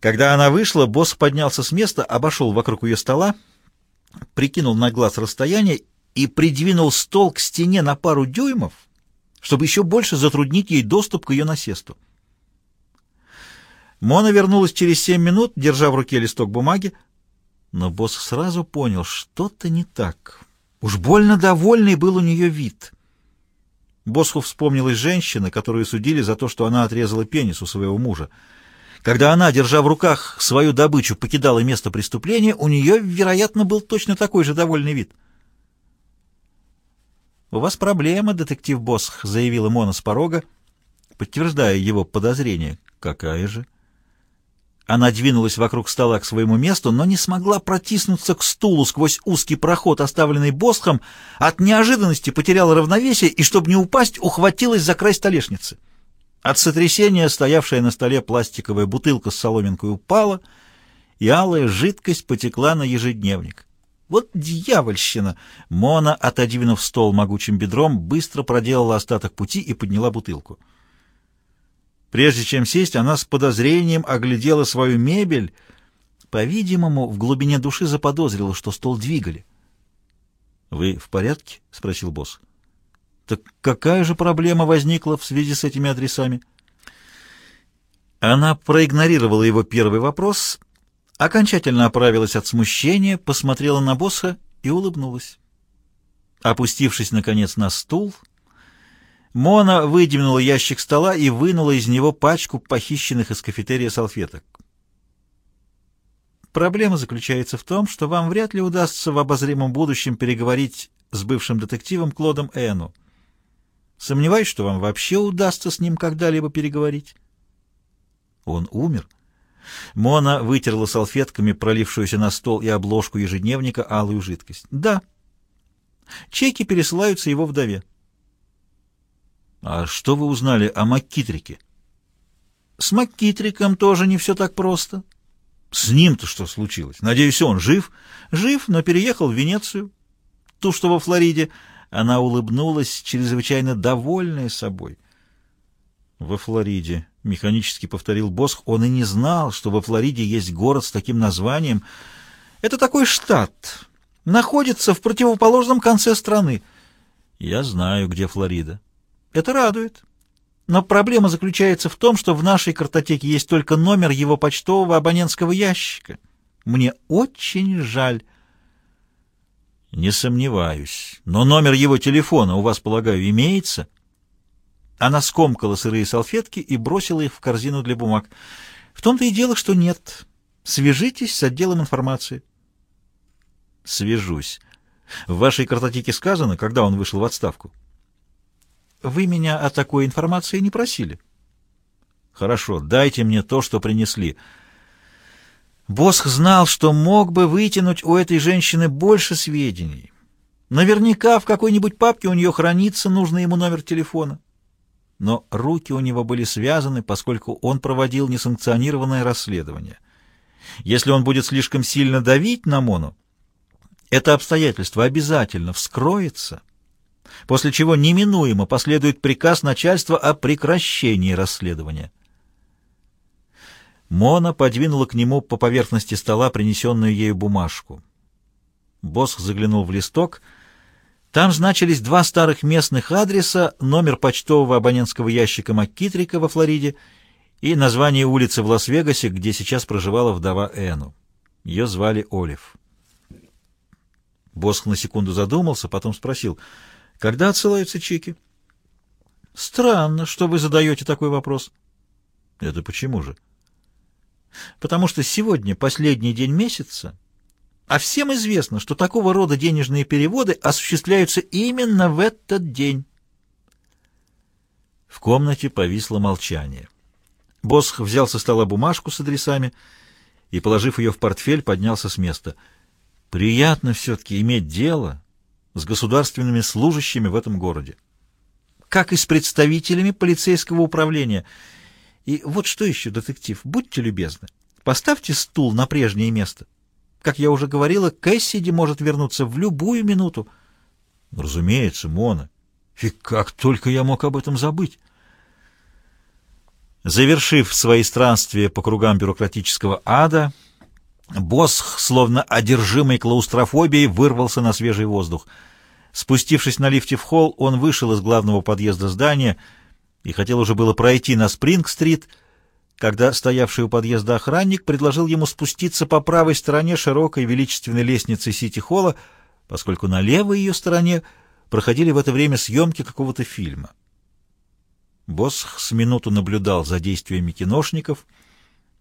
Когда она вышла, босс поднялся с места, обошел вокруг ее стола, прикинул на глаз расстояние и придвинул стол к стене на пару дюймов, чтобы еще больше затруднить ей доступ к ее насесту. Мона вернулась через семь минут, держа в руке листок бумаги, но босс сразу понял, что-то не так. Уж больно довольный был у нее вид. Босху вспомнилась женщина, которую судили за то, что она отрезала пенис у своего мужа. Когда она, держа в руках свою добычу, покидала место преступления, у нее, вероятно, был точно такой же довольный вид. «У вас проблема, детектив Босх», — заявила Мона с порога, подтверждая его подозрение. «Какая же?» Она двинулась вокруг стола к своему месту, но не смогла протиснуться к стулу сквозь узкий проход, оставленный Босхом, от неожиданности потеряла равновесие и, чтобы не упасть, ухватилась за край столешницы. От сотрясения стоявшая на столе пластиковая бутылка с соломинкой упала, и алая жидкость потекла на ежедневник. Вот дьявольщина! Мона, отодвинув стол могучим бедром, быстро проделала остаток пути и подняла бутылку. Прежде чем сесть, она с подозрением оглядела свою мебель. По-видимому, в глубине души заподозрила, что стол двигали. — Вы в порядке? — спросил босс. — Так какая же проблема возникла в связи с этими адресами? Она проигнорировала его первый вопрос, окончательно оправилась от смущения, посмотрела на босса и улыбнулась. Опустившись, наконец, на стул, Мона выдвинула ящик стола и вынула из него пачку похищенных из кафетерия салфеток. Проблема заключается в том, что вам вряд ли удастся в обозримом будущем переговорить с бывшим детективом Клодом Эну. Сомневаюсь, что вам вообще удастся с ним когда-либо переговорить. Он умер. Мона вытерла салфетками пролившуюся на стол и обложку ежедневника алую жидкость. Да. Чеки пересылаются его вдове. А что вы узнали о Маккитрике? С Маккитриком тоже не все так просто. С ним-то что случилось? Надеюсь, он жив? Жив, но переехал в Венецию. Ту, что во Флориде. Она улыбнулась, чрезвычайно довольная собой. Во Флориде, механически повторил Босх, он и не знал, что во Флориде есть город с таким названием. Это такой штат. Находится в противоположном конце страны. Я знаю, где Флорида. Это радует. Но проблема заключается в том, что в нашей картотеке есть только номер его почтового абонентского ящика. Мне очень жаль. Не сомневаюсь. Но номер его телефона у вас, полагаю, имеется? Она скомкала сырые салфетки и бросила их в корзину для бумаг. В том-то и дело, что нет. Свяжитесь с отделом информации. Свяжусь. В вашей картотеке сказано, когда он вышел в отставку? Вы меня о такой информации не просили. Хорошо, дайте мне то, что принесли. Босх знал, что мог бы вытянуть у этой женщины больше сведений. Наверняка в какой-нибудь папке у нее хранится нужный ему номер телефона. Но руки у него были связаны, поскольку он проводил несанкционированное расследование. Если он будет слишком сильно давить на Мону, это обстоятельство обязательно вскроется после чего неминуемо последует приказ начальства о прекращении расследования. Мона подвинула к нему по поверхности стола принесенную ею бумажку. Босс заглянул в листок. Там значились два старых местных адреса, номер почтового абонентского ящика МакКитрика во Флориде и название улицы в Лас-Вегасе, где сейчас проживала вдова Эну. Ее звали Олив. Босх на секунду задумался, потом спросил — когда отсылаются чеки? Странно, что вы задаете такой вопрос. Это почему же? Потому что сегодня последний день месяца, а всем известно, что такого рода денежные переводы осуществляются именно в этот день. В комнате повисло молчание. Босх взял со стола бумажку с адресами и, положив ее в портфель, поднялся с места. Приятно все-таки иметь дело с государственными служащими в этом городе, как и с представителями полицейского управления. И вот что еще, детектив, будьте любезны, поставьте стул на прежнее место. Как я уже говорила, Кэссиди может вернуться в любую минуту. Разумеется, Мона. И как только я мог об этом забыть? Завершив свои странствия по кругам бюрократического ада, Босх, словно одержимый клаустрофобией, вырвался на свежий воздух. Спустившись на лифте в холл, он вышел из главного подъезда здания и хотел уже было пройти на Спринг-стрит, когда стоявший у подъезда охранник предложил ему спуститься по правой стороне широкой величественной лестницы Сити-холла, поскольку на левой ее стороне проходили в это время съемки какого-то фильма. Босх с минуту наблюдал за действиями киношников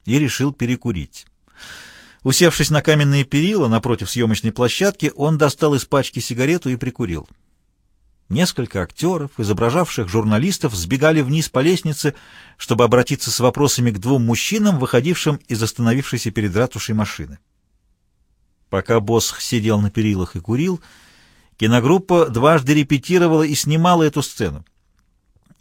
и решил перекурить. Усевшись на каменные перила напротив съемочной площадки, он достал из пачки сигарету и прикурил. Несколько актеров, изображавших журналистов, сбегали вниз по лестнице, чтобы обратиться с вопросами к двум мужчинам, выходившим из остановившейся перед ратушей машины. Пока Босх сидел на перилах и курил, киногруппа дважды репетировала и снимала эту сцену.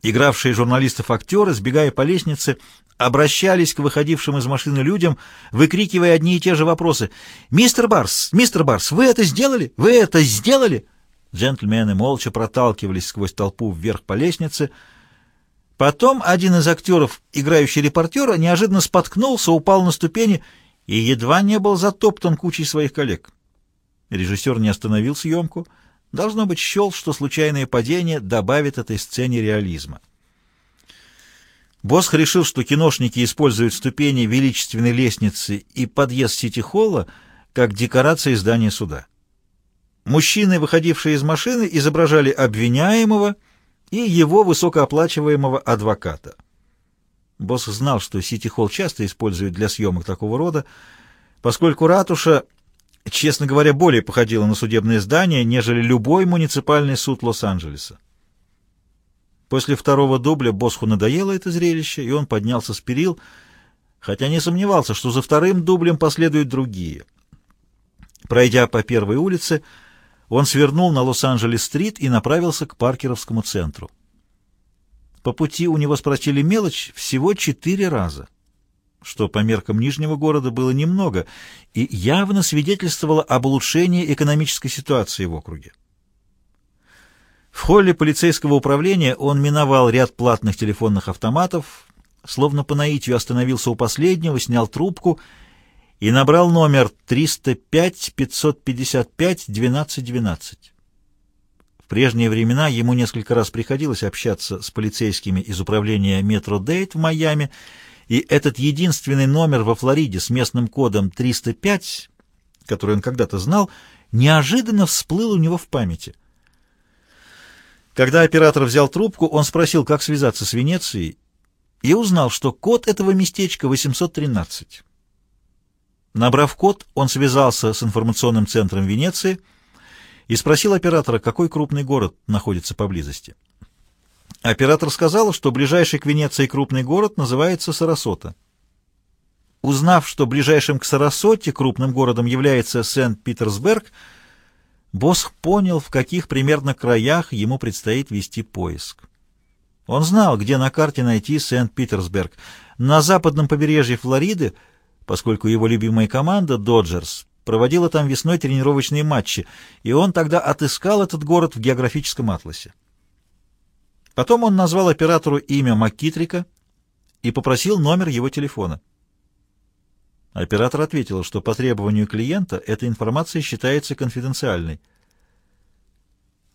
Игравшие журналистов актеры, сбегая по лестнице, обращались к выходившим из машины людям, выкрикивая одни и те же вопросы. «Мистер Барс! Мистер Барс! Вы это сделали? Вы это сделали?» Джентльмены молча проталкивались сквозь толпу вверх по лестнице. Потом один из актеров, играющий репортера, неожиданно споткнулся, упал на ступени и едва не был затоптан кучей своих коллег. Режиссер не остановил съемку. Должно быть, счел, что случайное падение добавит этой сцене реализма. Босх решил, что киношники используют ступени величественной лестницы и подъезд Сити-холла как декорации здания суда. Мужчины, выходившие из машины, изображали обвиняемого и его высокооплачиваемого адвоката. Босс знал, что Сити-холл часто используют для съемок такого рода, поскольку ратуша, честно говоря, более походила на судебное здание, нежели любой муниципальный суд Лос-Анджелеса. После второго дубля Босху надоело это зрелище, и он поднялся с перил, хотя не сомневался, что за вторым дублем последуют другие. Пройдя по первой улице, он свернул на Лос-Анджелес-стрит и направился к Паркеровскому центру. По пути у него спросили мелочь всего четыре раза, что по меркам Нижнего города было немного и явно свидетельствовало об улучшении экономической ситуации в округе. В холле полицейского управления он миновал ряд платных телефонных автоматов, словно по наитию остановился у последнего, снял трубку и набрал номер 305-555-1212. В прежние времена ему несколько раз приходилось общаться с полицейскими из управления Метро Дейт в Майами, и этот единственный номер во Флориде с местным кодом 305, который он когда-то знал, неожиданно всплыл у него в памяти — когда оператор взял трубку, он спросил, как связаться с Венецией, и узнал, что код этого местечка 813. Набрав код, он связался с информационным центром Венеции и спросил оператора, какой крупный город находится поблизости. Оператор сказал, что ближайший к Венеции крупный город называется Сарасота. Узнав, что ближайшим к Сарасоте крупным городом является Сент-Питерсберг, Босх понял, в каких примерно краях ему предстоит вести поиск. Он знал, где на карте найти Сент-Питерсберг. На западном побережье Флориды, поскольку его любимая команда, Доджерс, проводила там весной тренировочные матчи, и он тогда отыскал этот город в географическом атласе. Потом он назвал оператору имя Маккитрика и попросил номер его телефона. Оператор ответил, что по требованию клиента эта информация считается конфиденциальной.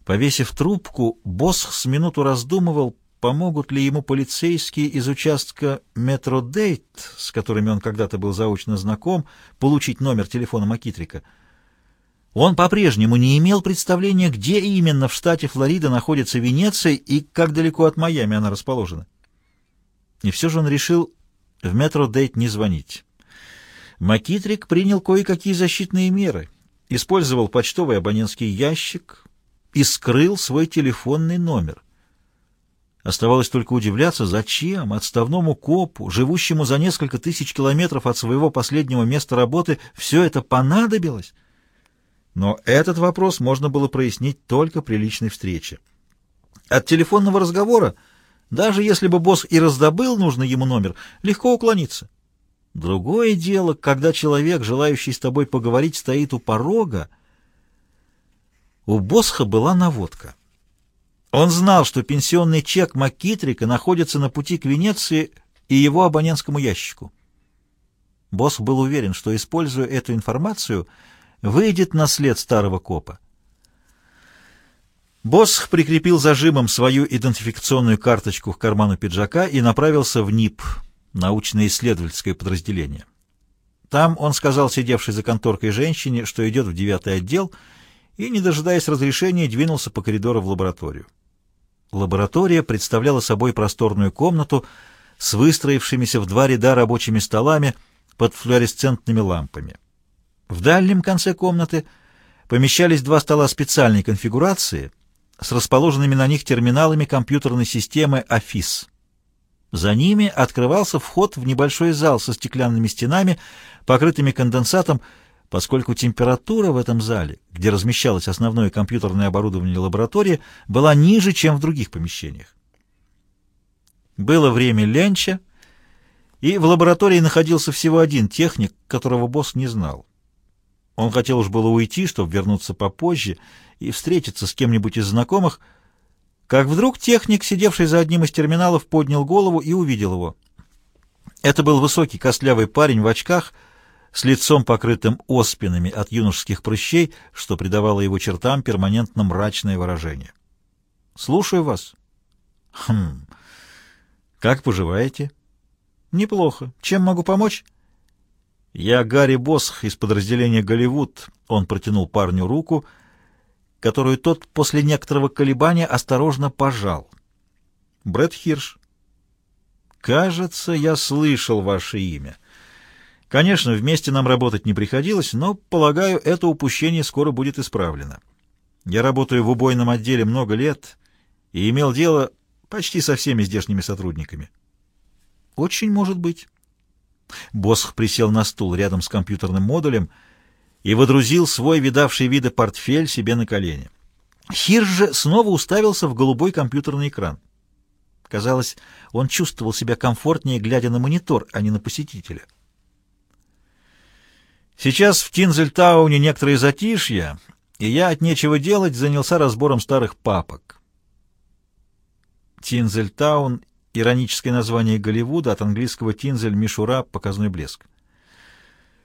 Повесив трубку, босс с минуту раздумывал, помогут ли ему полицейские из участка Метродейт, с которыми он когда-то был заочно знаком, получить номер телефона Макитрика. Он по-прежнему не имел представления, где именно в штате Флорида находится Венеция и как далеко от Майами она расположена. И все же он решил в Метродейт не звонить. Макитрик принял кое-какие защитные меры, использовал почтовый абонентский ящик и скрыл свой телефонный номер. Оставалось только удивляться, зачем отставному копу, живущему за несколько тысяч километров от своего последнего места работы, все это понадобилось. Но этот вопрос можно было прояснить только при личной встрече. От телефонного разговора, даже если бы босс и раздобыл нужный ему номер, легко уклониться. Другое дело, когда человек, желающий с тобой поговорить, стоит у порога. У Босха была наводка. Он знал, что пенсионный чек Маккитрика находится на пути к Венеции и его абонентскому ящику. Босс был уверен, что, используя эту информацию, выйдет на след старого копа. Босс прикрепил зажимом свою идентификационную карточку к карману пиджака и направился в НИП, научно-исследовательское подразделение. Там он сказал сидевшей за конторкой женщине, что идет в девятый отдел, и, не дожидаясь разрешения, двинулся по коридору в лабораторию. Лаборатория представляла собой просторную комнату с выстроившимися в два ряда рабочими столами под флуоресцентными лампами. В дальнем конце комнаты помещались два стола специальной конфигурации с расположенными на них терминалами компьютерной системы «Афис». За ними открывался вход в небольшой зал со стеклянными стенами, покрытыми конденсатом, поскольку температура в этом зале, где размещалось основное компьютерное оборудование лаборатории, была ниже, чем в других помещениях. Было время ленча, и в лаборатории находился всего один техник, которого босс не знал. Он хотел уж было уйти, чтобы вернуться попозже и встретиться с кем-нибудь из знакомых, как вдруг техник, сидевший за одним из терминалов, поднял голову и увидел его. Это был высокий костлявый парень в очках — с лицом покрытым оспинами от юношеских прыщей, что придавало его чертам перманентно мрачное выражение. «Слушаю вас». «Хм... Как поживаете?» «Неплохо. Чем могу помочь?» «Я Гарри Босх из подразделения «Голливуд». Он протянул парню руку, которую тот после некоторого колебания осторожно пожал. «Брэд Хирш». «Кажется, я слышал ваше имя». Конечно, вместе нам работать не приходилось, но, полагаю, это упущение скоро будет исправлено. Я работаю в убойном отделе много лет и имел дело почти со всеми здешними сотрудниками. Очень может быть. Босх присел на стул рядом с компьютерным модулем и водрузил свой видавший виды портфель себе на колени. Хирш же снова уставился в голубой компьютерный экран. Казалось, он чувствовал себя комфортнее, глядя на монитор, а не на посетителя. Сейчас в Тинзельтауне некоторые затишья, и я от нечего делать занялся разбором старых папок. Тинзельтаун — ироническое название Голливуда, от английского «тинзель» — мишура, показной блеск.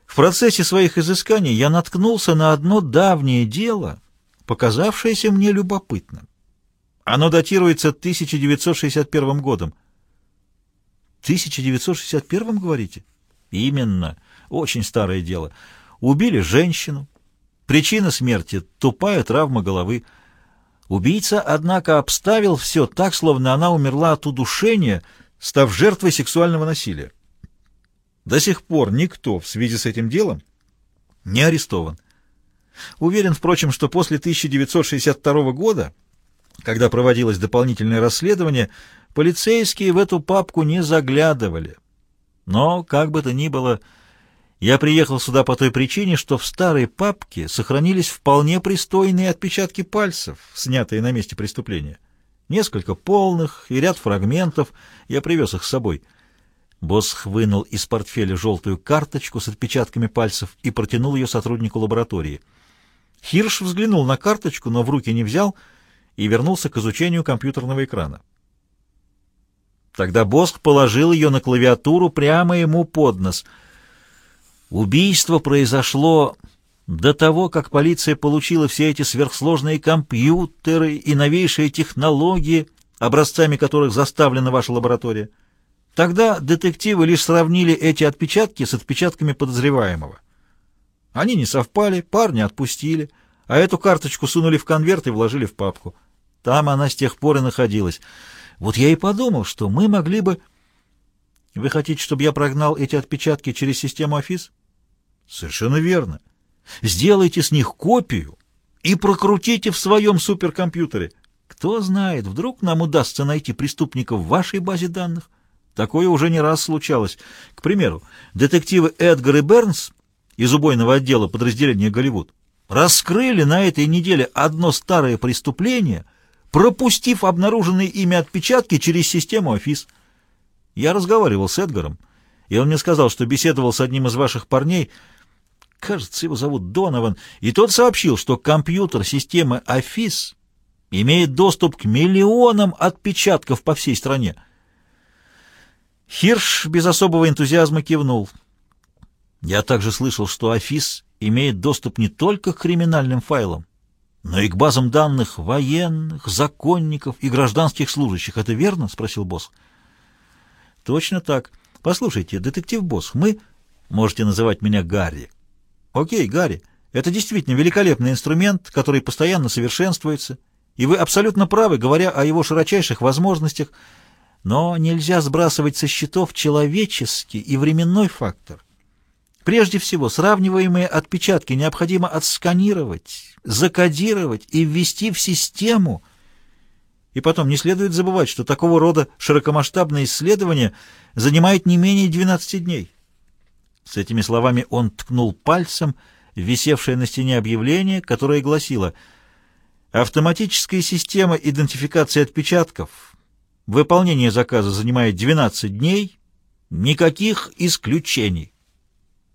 В процессе своих изысканий я наткнулся на одно давнее дело, показавшееся мне любопытным. Оно датируется 1961 годом. 1961, говорите? Именно. Очень старое дело. Убили женщину. Причина смерти — тупая травма головы. Убийца, однако, обставил все так, словно она умерла от удушения, став жертвой сексуального насилия. До сих пор никто в связи с этим делом не арестован. Уверен, впрочем, что после 1962 года, когда проводилось дополнительное расследование, полицейские в эту папку не заглядывали. Но, как бы то ни было, я приехал сюда по той причине, что в старой папке сохранились вполне пристойные отпечатки пальцев, снятые на месте преступления. Несколько полных и ряд фрагментов. Я привез их с собой. Босх вынул из портфеля желтую карточку с отпечатками пальцев и протянул ее сотруднику лаборатории. Хирш взглянул на карточку, но в руки не взял и вернулся к изучению компьютерного экрана. Тогда Босх положил ее на клавиатуру прямо ему под нос — Убийство произошло до того, как полиция получила все эти сверхсложные компьютеры и новейшие технологии, образцами которых заставлена ваша лаборатория. Тогда детективы лишь сравнили эти отпечатки с отпечатками подозреваемого. Они не совпали, парня отпустили, а эту карточку сунули в конверт и вложили в папку. Там она с тех пор и находилась. Вот я и подумал, что мы могли бы... Вы хотите, чтобы я прогнал эти отпечатки через систему Афис? Совершенно верно. Сделайте с них копию и прокрутите в своем суперкомпьютере. Кто знает, вдруг нам удастся найти преступника в вашей базе данных. Такое уже не раз случалось. К примеру, детективы Эдгар и Бернс из убойного отдела подразделения «Голливуд» раскрыли на этой неделе одно старое преступление, пропустив обнаруженные ими отпечатки через систему Афис. Я разговаривал с Эдгаром, и он мне сказал, что беседовал с одним из ваших парней, кажется, его зовут Донован, и тот сообщил, что компьютер системы Афис имеет доступ к миллионам отпечатков по всей стране. Хирш без особого энтузиазма кивнул. Я также слышал, что Афис имеет доступ не только к криминальным файлам, но и к базам данных военных, законников и гражданских служащих. Это верно? — спросил босс. Точно так. Послушайте, детектив босс, мы... Можете называть меня Гарри. Окей, Гарри. Это действительно великолепный инструмент, который постоянно совершенствуется, и вы абсолютно правы, говоря о его широчайших возможностях, но нельзя сбрасывать со счетов человеческий и временной фактор. Прежде всего, сравниваемые отпечатки необходимо отсканировать, закодировать и ввести в систему. И потом не следует забывать, что такого рода широкомасштабное исследование занимает не менее 12 дней. С этими словами он ткнул пальцем висевшее на стене объявление, которое гласило «Автоматическая система идентификации отпечатков. Выполнение заказа занимает 12 дней. Никаких исключений».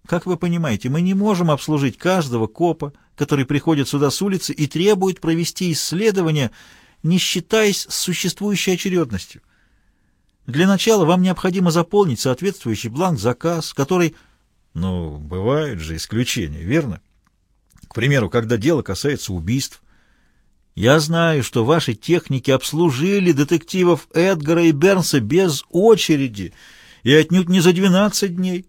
Как вы понимаете, мы не можем обслужить каждого копа, который приходит сюда с улицы и требует провести исследование, не считаясь с существующей очередностью. Для начала вам необходимо заполнить соответствующий бланк-заказ, который... Ну, бывают же исключения, верно? К примеру, когда дело касается убийств. Я знаю, что ваши техники обслужили детективов Эдгара и Бернса без очереди и отнюдь не за 12 дней.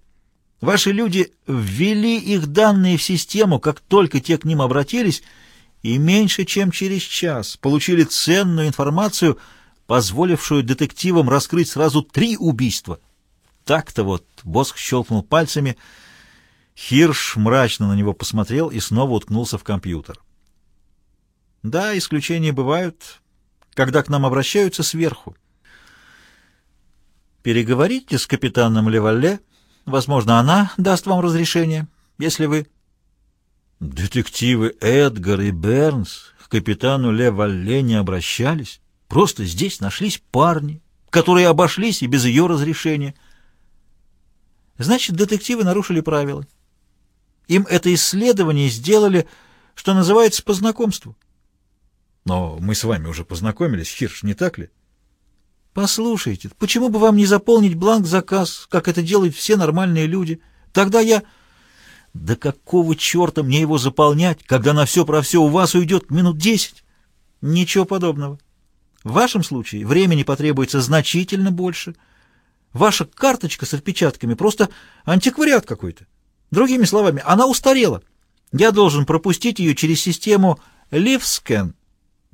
Ваши люди ввели их данные в систему, как только те к ним обратились, и меньше чем через час получили ценную информацию, позволившую детективам раскрыть сразу три убийства. Так-то вот, Босх щелкнул пальцами, Хирш мрачно на него посмотрел и снова уткнулся в компьютер. Да, исключения бывают, когда к нам обращаются сверху. Переговорите с капитаном Левалле, Возможно, она даст вам разрешение, если вы... Детективы Эдгар и Бернс к капитану Ле Валле не обращались. Просто здесь нашлись парни, которые обошлись и без ее разрешения. Значит, детективы нарушили правила. Им это исследование сделали, что называется, по знакомству. Но мы с вами уже познакомились, Хирш, не так ли? — Послушайте, почему бы вам не заполнить бланк-заказ, как это делают все нормальные люди? Тогда я... Да какого черта мне его заполнять, когда на все про все у вас уйдет минут десять? Ничего подобного. В вашем случае времени потребуется значительно больше. Ваша карточка с отпечатками просто антиквариат какой-то. Другими словами, она устарела. Я должен пропустить ее через систему LiveScan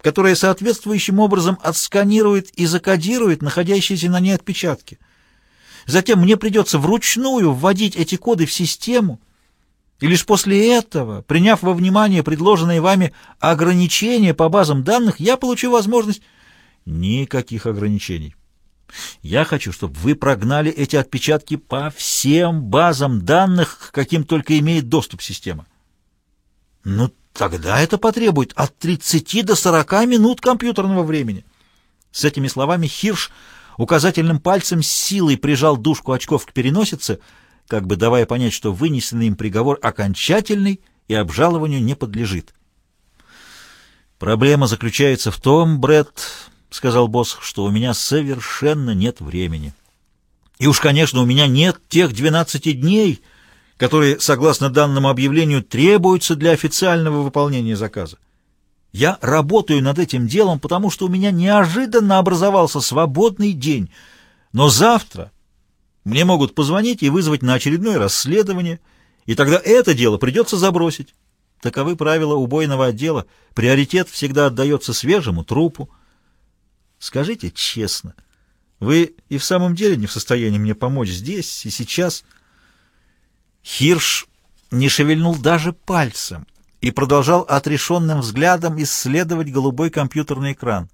которая соответствующим образом отсканирует и закодирует находящиеся на ней отпечатки. Затем мне придется вручную вводить эти коды в систему, и лишь после этого, приняв во внимание предложенные вами ограничения по базам данных, я получу возможность... Никаких ограничений. Я хочу, чтобы вы прогнали эти отпечатки по всем базам данных, к каким только имеет доступ система. Ну, Тогда это потребует от 30 до 40 минут компьютерного времени. С этими словами Хирш указательным пальцем силой прижал дужку очков к переносице, как бы давая понять, что вынесенный им приговор окончательный и обжалованию не подлежит. «Проблема заключается в том, Бретт, — сказал босс, — что у меня совершенно нет времени. И уж, конечно, у меня нет тех 12 дней, — которые, согласно данному объявлению, требуются для официального выполнения заказа. Я работаю над этим делом, потому что у меня неожиданно образовался свободный день. Но завтра мне могут позвонить и вызвать на очередное расследование, и тогда это дело придется забросить. Таковы правила убойного отдела. Приоритет всегда отдается свежему трупу. Скажите честно, вы и в самом деле не в состоянии мне помочь здесь и сейчас — Хирш не шевельнул даже пальцем и продолжал отрешенным взглядом исследовать голубой компьютерный экран.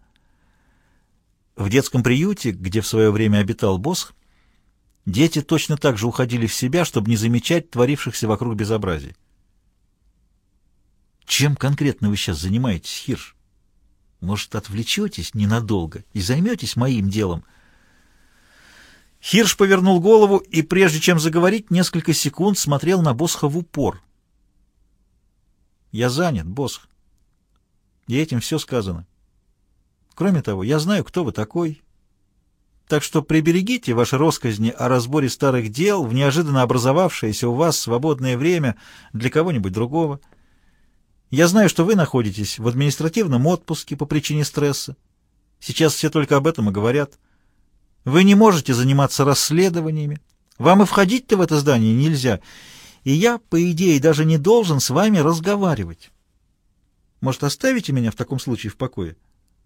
В детском приюте, где в свое время обитал Босх, дети точно так же уходили в себя, чтобы не замечать творившихся вокруг безобразий. Чем конкретно вы сейчас занимаетесь, Хирш? Может, отвлечетесь ненадолго и займетесь моим делом — Хирш повернул голову и, прежде чем заговорить, несколько секунд смотрел на Босха в упор. «Я занят, Босх. И этим все сказано. Кроме того, я знаю, кто вы такой, Так что приберегите ваши росказни о разборе старых дел в неожиданно образовавшееся у вас свободное время для кого-нибудь другого. Я знаю, что вы находитесь в административном отпуске по причине стресса. Сейчас все только об этом и говорят. Вы не можете заниматься расследованиями. Вам и входить-то в это здание нельзя. И я, по идее, даже не должен с вами разговаривать. Может, оставите меня в таком случае в покое?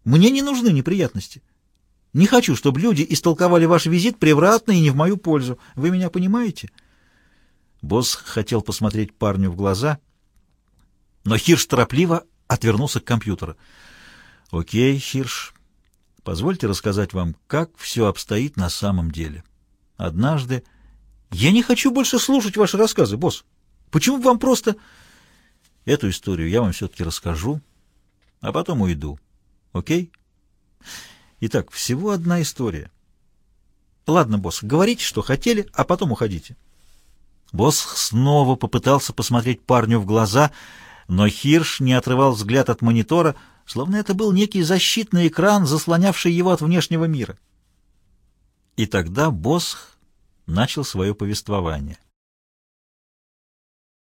Мне не нужны неприятности. Не хочу, чтобы люди истолковали ваш визит превратно и не в мою пользу. Вы меня понимаете?» Босс хотел посмотреть парню в глаза, но Хирш торопливо отвернулся к компьютеру. «Окей, Хирш, позвольте рассказать вам, как все обстоит на самом деле. Однажды...» «Я не хочу больше слушать ваши рассказы, босс. Почему вам просто...» «Эту историю я вам все-таки расскажу, а потом уйду. Окей?» Итак, всего одна история. Ладно, босс, говорите, что хотели, а потом уходите. Босс снова попытался посмотреть парню в глаза, но Хирш не отрывал взгляд от монитора, словно это был некий защитный экран, заслонявший его от внешнего мира. И тогда босс начал свое повествование.